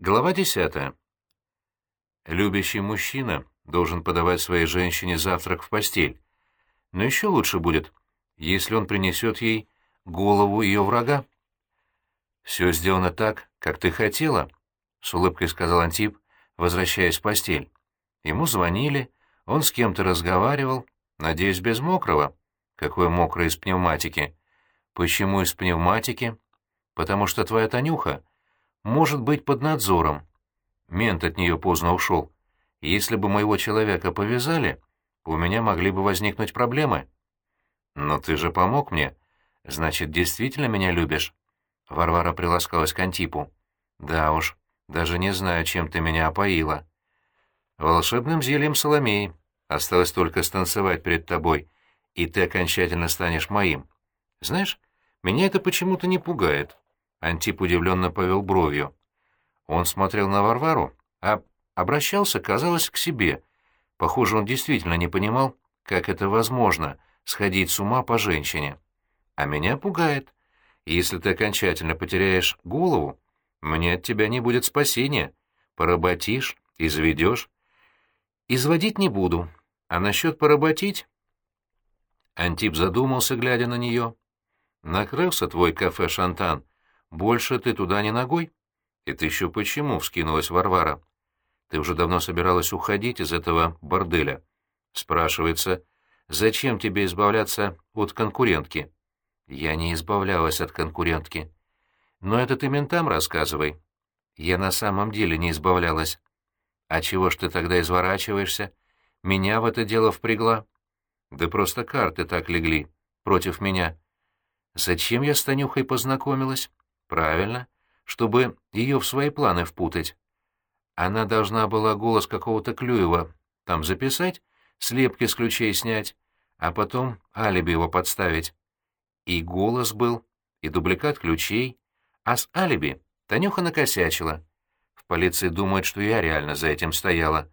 Глава десятая. Любящий мужчина должен подавать своей женщине завтрак в постель. Но еще лучше будет, если он принесет ей голову ее врага. «Все сделано так, как ты хотела», — с улыбкой сказал Антип, возвращаясь в постель. Ему звонили, он с кем-то разговаривал, надеюсь, без мокрого. Какое мокрое из пневматики? Почему из пневматики? Потому что твоя Танюха может быть под надзором. Мент от нее поздно ушел. Если бы моего человека повязали, у меня могли бы возникнуть проблемы. Но ты же помог мне. Значит, действительно меня любишь? Варвара приласкалась к Антипу. Да уж, даже не знаю, чем ты меня опоила. Волшебным зельем Соломеи. Осталось только станцевать перед тобой, и ты окончательно станешь моим. Знаешь, меня это почему-то не пугает. Антип удивленно повел бровью. Он смотрел на Варвару, а обращался, казалось, к себе. Похоже, он действительно не понимал, как это возможно — сходить с ума по женщине. А меня пугает. Если ты окончательно потеряешь голову, мне от тебя не будет спасения. Поработишь, изведешь. Изводить не буду. А насчет поработить... Антип задумался, глядя на нее. Накрылся твой кафе «Шантан», больше ты туда не ногой? Это еще почему? — вскинулась Варвара. Ты уже давно собиралась уходить из этого борделя. Спрашивается, зачем тебе избавляться от конкурентки? Я не избавлялась от конкурентки. Но это ты ментам рассказывай. Я на самом деле не избавлялась. А чего ж ты тогда изворачиваешься? Меня в это дело впрягла. Да просто карты так легли против меня. Зачем я с Танюхой познакомилась? Правильно, чтобы ее в свои планы впутать. Она должна была голос какого-то Клюева там записать, слепки с ключей снять, а потом алиби его подставить. И голос был, и дубликат ключей, а с алиби Танюха накосячила. В полиции думают, что я реально за этим стояла.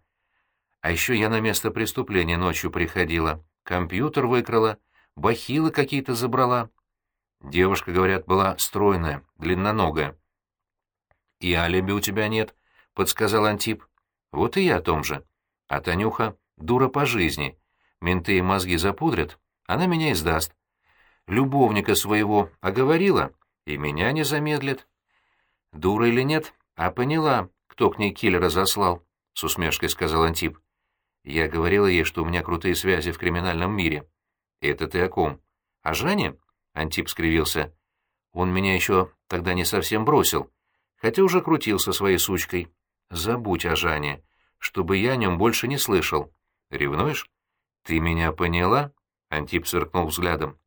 А еще я на место преступления ночью приходила, компьютер выкрала, бахилы какие-то забрала. Девушка, говорят, была стройная, длинноногая. «И алиби у тебя нет», — подсказал Антип. «Вот и я о том же. А Танюха — дура по жизни. Менты и мозги запудрят, она меня издаст. Любовника своего оговорила, и меня не замедлит». «Дура или нет, а поняла, кто к ней киллера заслал», — с усмешкой сказал Антип. «Я говорила ей, что у меня крутые связи в криминальном мире». «Это ты о ком? О Жане?» Антип скривился. Он меня еще тогда не совсем бросил, хотя уже крутился своей сучкой. Забудь о Жане, чтобы я о нем больше не слышал. Ревнуешь? Ты меня поняла? Антип сверкнул взглядом.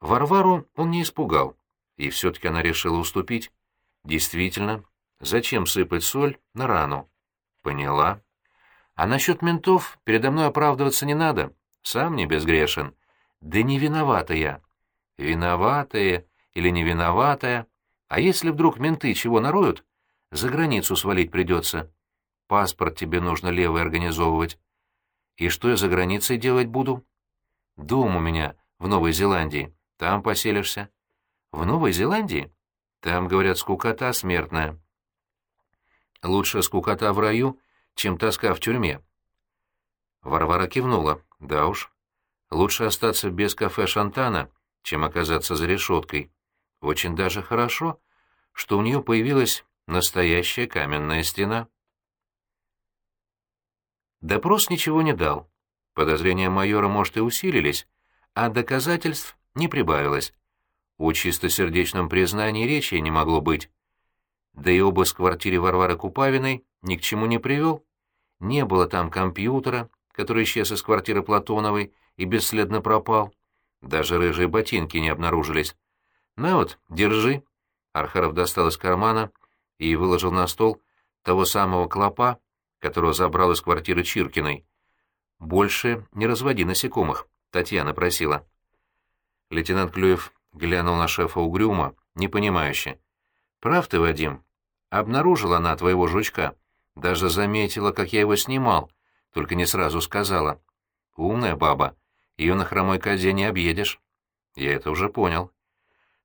Варвару он не испугал, и все-таки она решила уступить. Действительно, зачем сыпать соль на рану? Поняла. А насчет ментов передо мной оправдываться не надо, сам не безгрешен. Да не виновата я виноватые или не виноватая. А если вдруг менты чего нароют, за границу свалить придется. Паспорт тебе нужно левый организовывать. И что я за границей делать буду? Дом у меня в Новой Зеландии. Там поселишься. В Новой Зеландии? Там, говорят, скукота смертная. Лучше скукота в раю, чем тоска в тюрьме. Варвара кивнула. Да уж. Лучше остаться без кафе Шантана, чем оказаться за решеткой. Очень даже хорошо, что у нее появилась настоящая каменная стена. Допрос ничего не дал. Подозрения майора, может, и усилились, а доказательств не прибавилось. О чистосердечном признании речи не могло быть. Да и обыск в квартире Варвары Купавиной ни к чему не привел. Не было там компьютера, который исчез из квартиры Платоновой и бесследно пропал. Даже рыжие ботинки не обнаружились. «На вот, держи». Архаров достал из кармана и выложил на стол того самого клопа, которого забрал из квартиры Чиркиной. «Больше не разводи насекомых», — Татьяна просила. Лейтенант Клюев глянул на шефа угрюмо, непонимающе. «Прав ты, Вадим. Обнаружила она твоего жучка. Даже заметила, как я его снимал, только не сразу сказала. Умная баба. Ее на хромой козе не объедешь. Я это уже понял.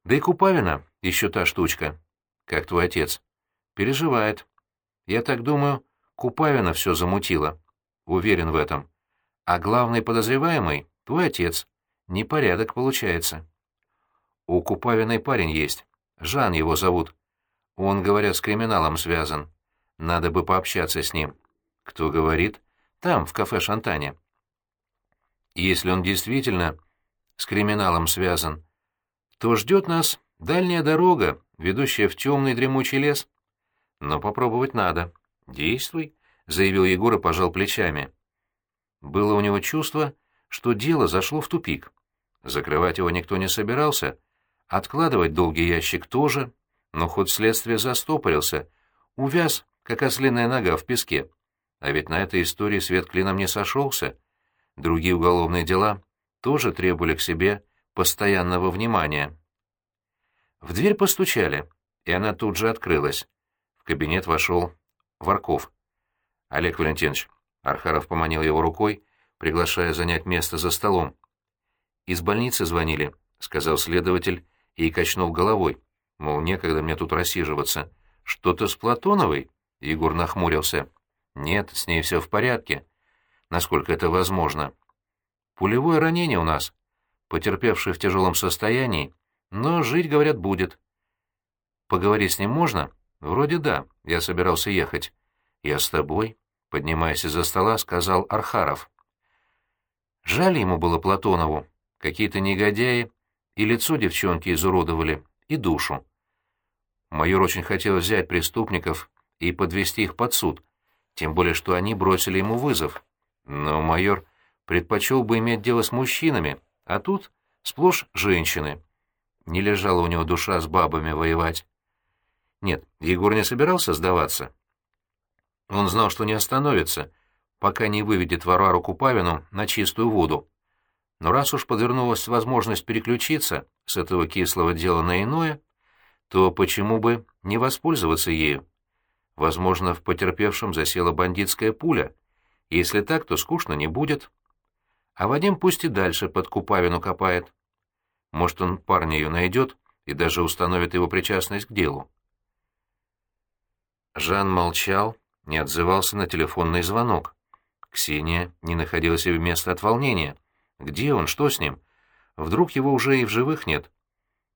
Да и Купавина еще та штучка. Как твой отец. Переживает. Я так думаю, Купавина все замутила. Уверен в этом. А главный подозреваемый — твой отец. Непорядок получается. У Купавиной парень есть. Жан его зовут. Он, говорят, с криминалом связан. Надо бы пообщаться с ним. Кто говорит? Там, в кафе Шантане. Если он действительно с криминалом связан, то ждет нас дальняя дорога, ведущая в темный дремучий лес. Но попробовать надо. Действуй, — заявил Егор и пожал плечами. Было у него чувство, что дело зашло в тупик. Закрывать его никто не собирался, откладывать долгий ящик тоже, но ход следствия застопорился, увяз, как ослиная нога в песке. А ведь на этой истории свет клином не сошелся. Другие уголовные дела тоже требовали к себе постоянного внимания. В дверь постучали, и она тут же открылась. В кабинет вошел Варков. «Олег Валентинович», — Архаров поманил его рукой, приглашая занять место за столом. «Из больницы звонили», — сказал следователь и качнул головой. Мол, некогда мне тут рассиживаться. «Что-то с Платоновой?» — Егор нахмурился. «Нет, с ней все в порядке. Насколько это возможно?» «Пулевое ранение у нас. Потерпевший в тяжелом состоянии, но жить, говорят, будет. Поговорить с ним можно? Вроде да, я собирался ехать. Я с тобой, поднимаясь из-за стола, сказал Архаров. Жаль ему было Платонову. Какие-то негодяи и лицо девчонки изуродовали, и душу. Майор очень хотел взять преступников и подвести их под суд, тем более что они бросили ему вызов. Но майор предпочел бы иметь дело с мужчинами, а тут сплошь женщины. Не лежала у него душа с бабами воевать. Нет, Егор не собирался сдаваться. Он знал, что не остановится, пока не выведет Варвару Купавину на чистую воду. Но раз уж подвернулась возможность переключиться с этого кислого дела на иное, то почему бы не воспользоваться ею? Возможно, в потерпевшем засела бандитская пуля. Если так, то скучно не будет. А Вадим пусть и дальше под Купавину копает. Может, он парня ее найдет и даже установит его причастность к делу. Жан молчал, не отзывался на телефонный звонок. Ксения не находила себе места от волнения. Где он? Что с ним? Вдруг его уже и в живых нет?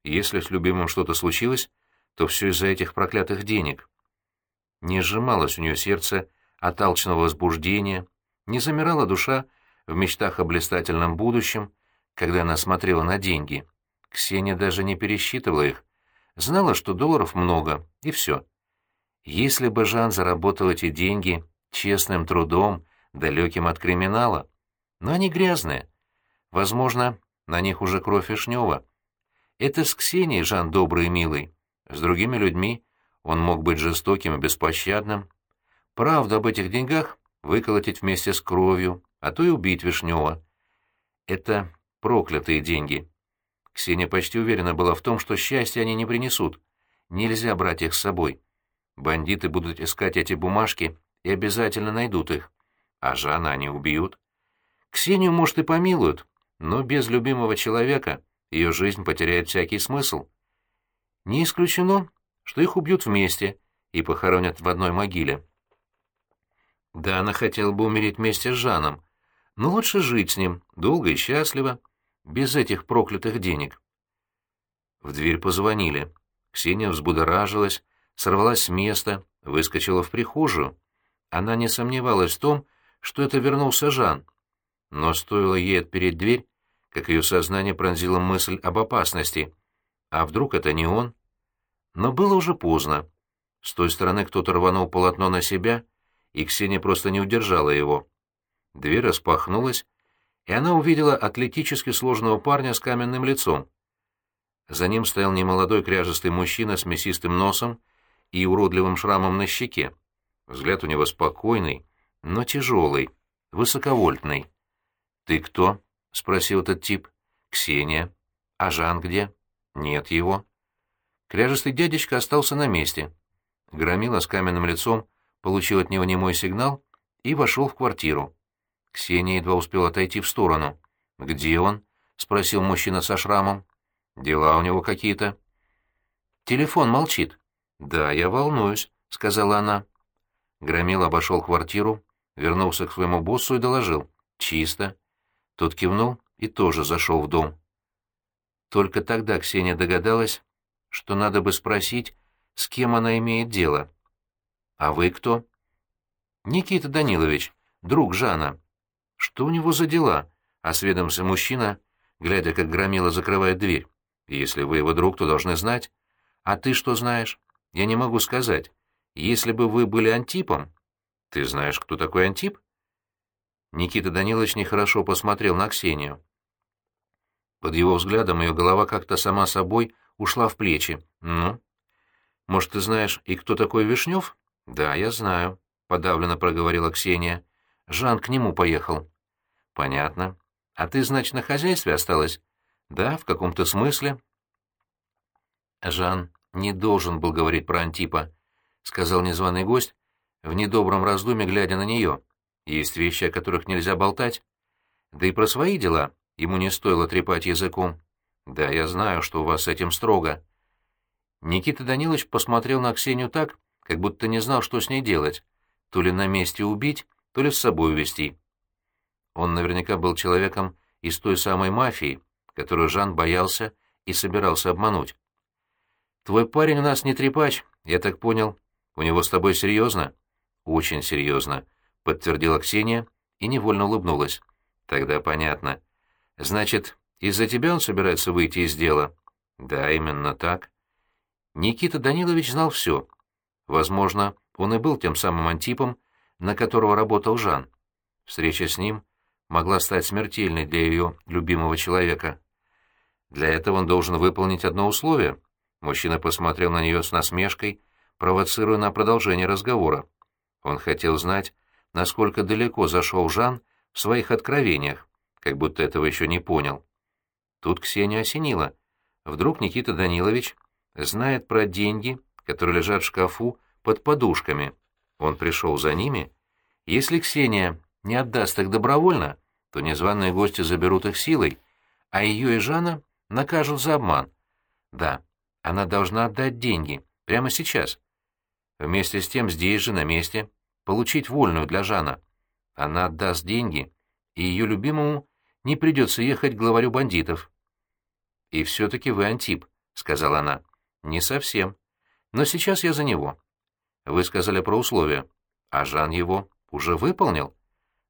Если с любимым что-то случилось, то все из-за этих проклятых денег. Не сжималось у нее сердце от алчного возбуждения, не замирала душа в мечтах о блистательном будущем, когда она смотрела на деньги. Ксения даже не пересчитывала их. Знала, что долларов много, и все. Если бы Жан заработал эти деньги честным трудом, далеким от криминала. Но они грязные. Возможно, на них уже кровь Вишнева. Это с Ксенией Жан добрый и милый. С другими людьми он мог быть жестоким и беспощадным. Правду об этих деньгах выколотить вместе с кровью, а то и убить Вишнева. Это проклятые деньги. Ксения почти уверена была в том, что счастья они не принесут. Нельзя брать их с собой. Бандиты будут искать эти бумажки и обязательно найдут их. А Жана они убьют. Ксению, может, и помилуют, но без любимого человека ее жизнь потеряет всякий смысл. Не исключено, что их убьют вместе и похоронят в одной могиле. Да, она хотела бы умереть вместе с Жаном, но лучше жить с ним, долго и счастливо, без этих проклятых денег. В дверь позвонили. Ксения взбудоражилась, сорвалась с места, выскочила в прихожую. Она не сомневалась в том, что это вернулся Жан. Но стоило ей отпереть дверь, как ее сознание пронзила мысль об опасности. А вдруг это не он? Но было уже поздно. С той стороны кто-то рванул полотно на себя, и Ксения просто не удержала его. Дверь распахнулась, и она увидела атлетически сложного парня с каменным лицом. За ним стоял немолодой кряжестый мужчина с мясистым носом и уродливым шрамом на щеке. Взгляд у него спокойный, но тяжелый, высоковольтный. «Ты кто?» — спросил этот тип. «Ксения». «А Жан где?» «Нет его». Кряжестый дядечка остался на месте. Громила с каменным лицом получил от него немой сигнал и вошел в квартиру. Ксения едва успела отойти в сторону. «Где он?» — спросил мужчина со шрамом. «Дела у него какие-то». «Телефон молчит». «Да, я волнуюсь», — сказала она. Громил обошел квартиру, вернулся к своему боссу и доложил. «Чисто». Тот кивнул и тоже зашел в дом. Только тогда Ксения догадалась, что надо бы спросить, с кем она имеет дело. «А вы кто?» «Никита Данилович, друг Жана». «Что у него за дела?» — осведомился мужчина, глядя, как громила закрывает дверь. «Если вы его друг, то должны знать». «А ты что знаешь?» «Я не могу сказать. Если бы вы были Антипом...» «Ты знаешь, кто такой Антип?» Никита Данилович нехорошо посмотрел на Ксению. Под его взглядом ее голова как-то сама собой ушла в плечи. «Ну?» «Может, ты знаешь, и кто такой Вишнев?» «Да, я знаю», — подавленно проговорила Ксения. «Жан к нему поехал». «Понятно. А ты, значит, на хозяйстве осталась?» «Да, в каком-то смысле». Жан не должен был говорить про Антипа, — сказал незваный гость, в недобром раздумье глядя на нее. Есть вещи, о которых нельзя болтать. Да и про свои дела ему не стоило трепать языком. Да, я знаю, что у вас с этим строго. Никита Данилович посмотрел на Ксению так, как будто не знал, что с ней делать. То ли на месте убить, то ли с собой увезти. Он наверняка был человеком из той самой мафии, которую Жан боялся и собирался обмануть. «Твой парень у нас не трепач, я так понял. У него с тобой серьезно?» «Очень серьезно», — подтвердила Ксения и невольно улыбнулась. «Тогда понятно. Значит, из-за тебя он собирается выйти из дела?» «Да, именно так». Никита Данилович знал все. Возможно, он и был тем самым антипом, на которого работал Жан. Встреча с ним могла стать смертельной для ее любимого человека. Для этого он должен выполнить одно условие. Мужчина посмотрел на нее с насмешкой, провоцируя на продолжение разговора. Он хотел знать, насколько далеко зашел Жан в своих откровениях, как будто этого еще не понял. Тут Ксения осенила. Вдруг Никита Данилович знает про деньги, которые лежат в шкафу под подушками. Он пришел за ними. Если Ксения не отдаст их добровольно, то незваные гости заберут их силой, а ее и Жана накажут за обман. Да, она должна отдать деньги, прямо сейчас. Вместе с тем здесь же, на месте, получить вольную для Жана. Она отдаст деньги, и ее любимому не придется ехать к главарю бандитов. «И все-таки вы Антип», — сказала она. «Не совсем. Но сейчас я за него». «Вы сказали про условия. А Жан его уже выполнил?»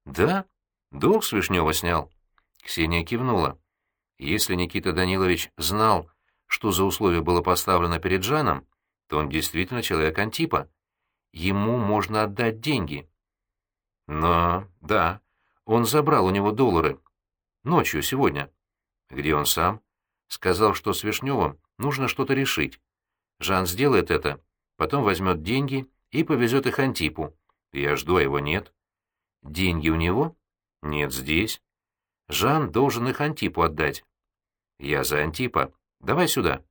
«Да. Долг с Вишнева снял». Ксения кивнула. Если Никита Данилович знал, что за условие было поставлено перед Жаном, то он действительно человек Антипа. Ему можно отдать деньги. Но, да, он забрал у него доллары. Ночью, сегодня. Где он сам? Сказал, что с Вишневым нужно что-то решить. Жан сделает это, потом возьмет деньги и повезет их Антипу. Я жду, а его нет. Деньги у него? Нет, здесь. Жан должен их Антипу отдать. Я за Антипа. Давай сюда.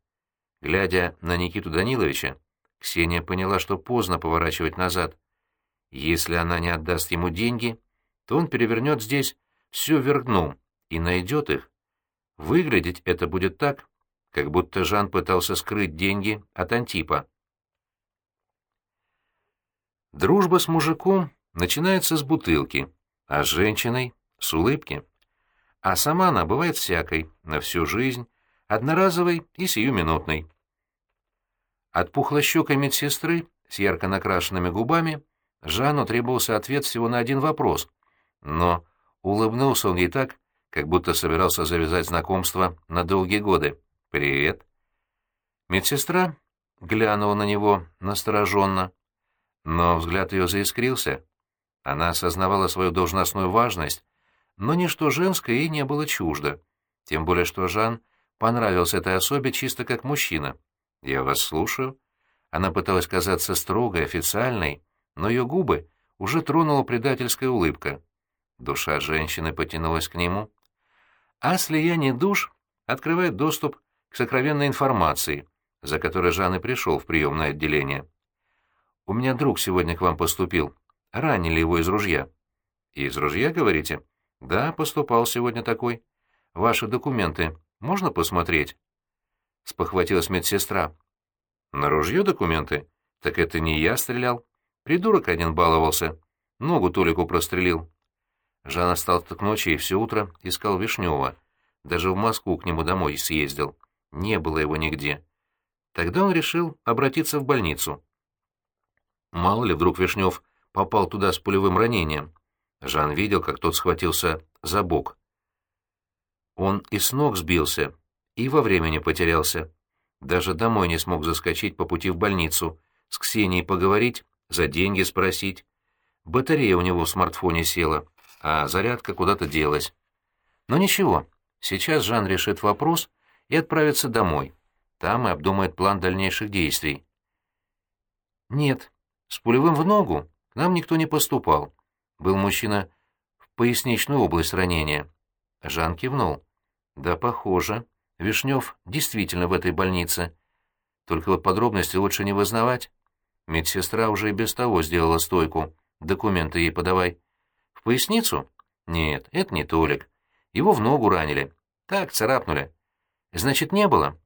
Глядя на Никиту Даниловича, Ксения поняла, что поздно поворачивать назад. Если она не отдаст ему деньги, то он перевернет здесь все вверх дном и найдет их. Выглядеть это будет так, как будто Жан пытался скрыть деньги от Антипа. Дружба с мужиком начинается с бутылки, а с женщиной — с улыбки. А сама она бывает всякой, на всю жизнь, одноразовой и сиюминутной. От пухлощекой медсестры с ярко накрашенными губами Жанну требовался ответ всего на один вопрос, но улыбнулся он ей так, как будто собирался завязать знакомство на долгие годы. «Привет». Медсестра глянула на него настороженно, но взгляд ее заискрился. Она осознавала свою должностную важность, но ничто женское ей не было чуждо, тем более что Жан — понравился этой особе чисто как мужчина. «Я вас слушаю». Она пыталась казаться строгой, официальной, но ее губы уже тронула предательская улыбка. Душа женщины потянулась к нему. А слияние душ открывает доступ сокровенной информации, за которой Жан и пришел в приемное отделение. «У меня друг сегодня к вам поступил. Ранили его из ружья». «Из ружья, говорите?» «Да, поступал сегодня такой. Ваши документы можно посмотреть?» Спохватилась медсестра. «На ружье документы? Так это не я стрелял. Придурок один баловался. Ногу Толику прострелил. Жан остался к ночи и все утро искал Вишнева. Даже в Москву к нему домой съездил. Не было его нигде. Тогда он решил обратиться в больницу. Мало ли, вдруг Вишнев попал туда с пулевым ранением. Жан видел, как тот схватился за бок. Он и с ног сбился, и во времени потерялся. Даже домой не смог заскочить по пути в больницу, с Ксенией поговорить, за деньги спросить. Батарея у него в смартфоне села, а зарядка куда-то делась. Но ничего, сейчас Жан решит вопрос и отправится домой. Там и обдумает план дальнейших действий. Нет, с пулевым в ногу к нам никто не поступал. Был мужчина в поясничную область ранения. Жан кивнул. Да, похоже. Вишнев действительно в этой больнице. Только вот подробности лучше не вызнавать. Медсестра уже и без того сделала стойку. Документы ей подавай. В поясницу? Нет, это не Толик. Его в ногу ранили. Так, царапнули. Значит, не было?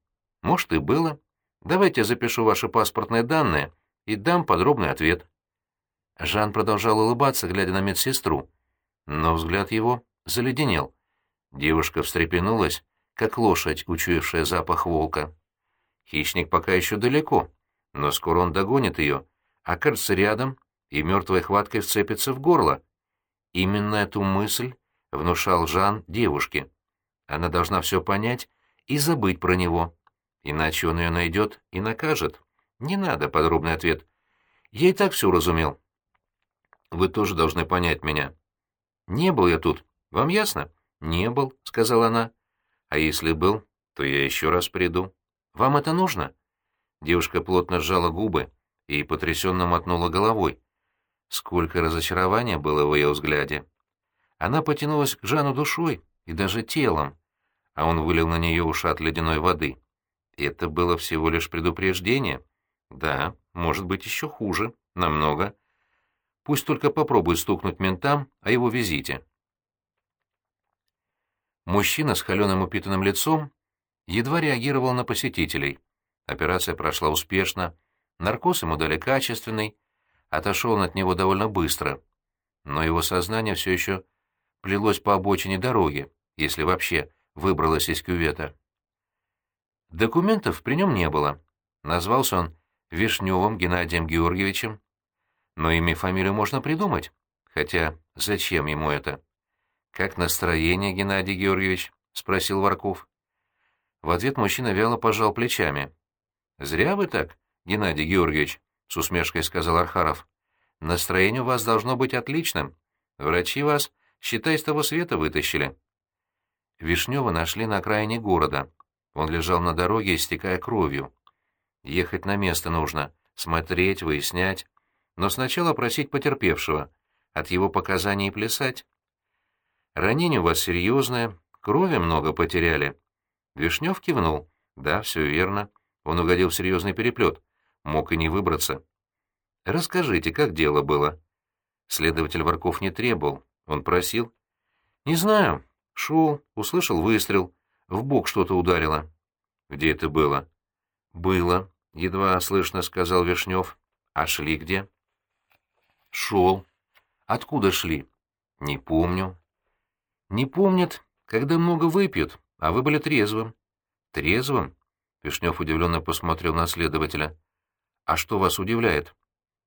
Может, и было. Давайте я запишу ваши паспортные данные и дам подробный ответ. Жан продолжал улыбаться, глядя на медсестру. Но взгляд его заледенел. Девушка встрепенулась, как лошадь, учуявшая запах волка. Хищник пока еще далеко, но скоро он догонит ее, окажется рядом и мертвой хваткой вцепится в горло. Именно эту мысль внушал Жан девушке. Она должна все понять и забыть про него, иначе он ее найдет и накажет. Не надо подробный ответ. Я и так все разумел. Вы тоже должны понять меня. Не был я тут, вам ясно? Не был, сказала она. А если был, то я еще раз приду. Вам это нужно? Девушка плотно сжала губы и потрясенно мотнула головой. Сколько разочарования было в ее взгляде. Она потянулась к Жану душой и даже телом, а он вылил на нее ушат ледяной воды. Это было всего лишь предупреждение. Да, может быть, еще хуже, намного. Пусть только попробует стукнуть ментам о его визите. Мужчина с холеным упитанным лицом едва реагировал на посетителей. Операция прошла успешно, наркоз ему дали качественный, отошел он от него довольно быстро. Но его сознание все еще плелось по обочине дороги, если вообще выбралось из кювета. Документов при нем не было. Назвался он Вишневым Геннадием Георгиевичем. Но имя и фамилию можно придумать. Хотя зачем ему это? «Как настроение, Геннадий Георгиевич?» — спросил Варков. В ответ мужчина вяло пожал плечами. «Зря вы так, Геннадий Георгиевич», — с усмешкой сказал Архаров. «Настроение у вас должно быть отличным. Врачи вас, считай, с того света вытащили». Вишнева нашли на окраине города. Он лежал на дороге, истекая кровью. Ехать на место нужно, смотреть, выяснять. Но сначала просить потерпевшего, от его показаний плясать. Ранение у вас серьезное, крови много потеряли. Вишнев кивнул. Да, все верно. Он угодил в серьезный переплет. Мог и не выбраться. Расскажите, как дело было? Следователь Варков не требовал. Он просил. Не знаю. Шел, услышал выстрел. В бок что-то ударило. Где это было? Было, едва слышно сказал Вишнев. А шли где? Шел. Откуда шли? Не помню. Не помнят, когда много выпьют, а вы были трезвым. Трезвым? Вишнев удивленно посмотрел на следователя. А что вас удивляет?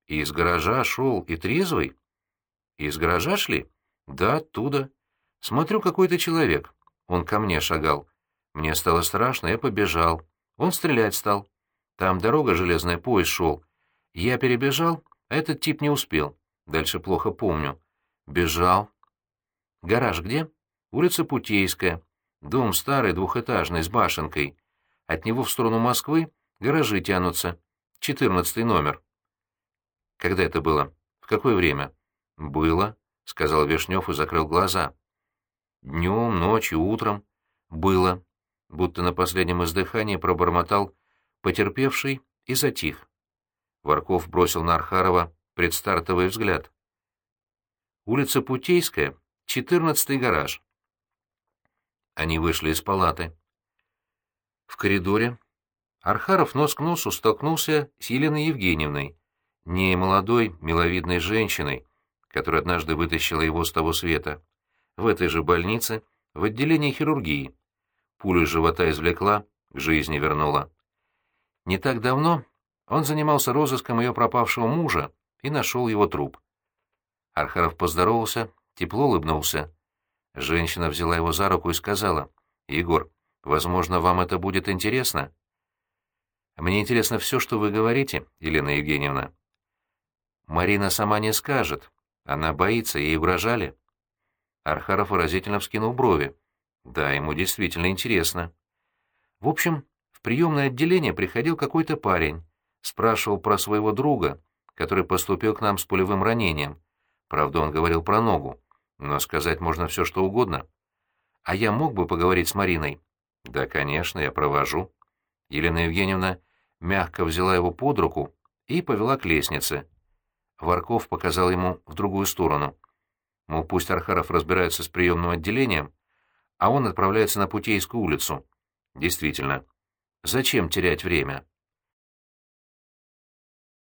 Из гаража шел и трезвый? Из гаража шли? Да, оттуда. Смотрю, какой-то человек. Он ко мне шагал. Мне стало страшно, я побежал. Он стрелять стал. Там дорога железная, поезд шел. Я перебежал, а этот тип не успел. Дальше плохо помню. Бежал, Гараж где? Улица Путейская. Дом старый, двухэтажный, с башенкой. От него в сторону Москвы гаражи тянутся. Четырнадцатый номер. Когда это было? В какое время? Было, — сказал Вишнев и закрыл глаза. Днем, ночью, утром. Было. Будто на последнем издыхании пробормотал потерпевший и затих. Варков бросил на Архарова предстартовый взгляд. Улица Путейская Четырнадцатый гараж. Они вышли из палаты. В коридоре Архаров нос к носу столкнулся с Еленой Евгеньевной, не молодой, миловидной женщиной, которая однажды вытащила его с того света. В этой же больнице, в отделении хирургии. Пулю живота извлекла, к жизни вернула. Не так давно он занимался розыском ее пропавшего мужа и нашел его труп. Архаров поздоровался, тепло улыбнулся. Женщина взяла его за руку и сказала, «Егор, возможно, вам это будет интересно?» «Мне интересно все, что вы говорите, Елена Евгеньевна». «Марина сама не скажет. Она боится, ей угрожали». Архаров выразительно вскинул брови. «Да, ему действительно интересно». В общем, в приемное отделение приходил какой-то парень, спрашивал про своего друга, который поступил к нам с пулевым ранением. Правда, он говорил про ногу, но сказать можно все, что угодно. А я мог бы поговорить с Мариной? Да, конечно, я провожу. Елена Евгеньевна мягко взяла его под руку и повела к лестнице. Варков показал ему в другую сторону. Мол, пусть Архаров разбирается с приемным отделением, а он отправляется на Путейскую улицу. Действительно, зачем терять время?